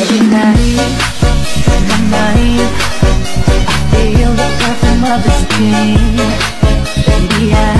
Every night, in my feel the perfume of his skin. Baby,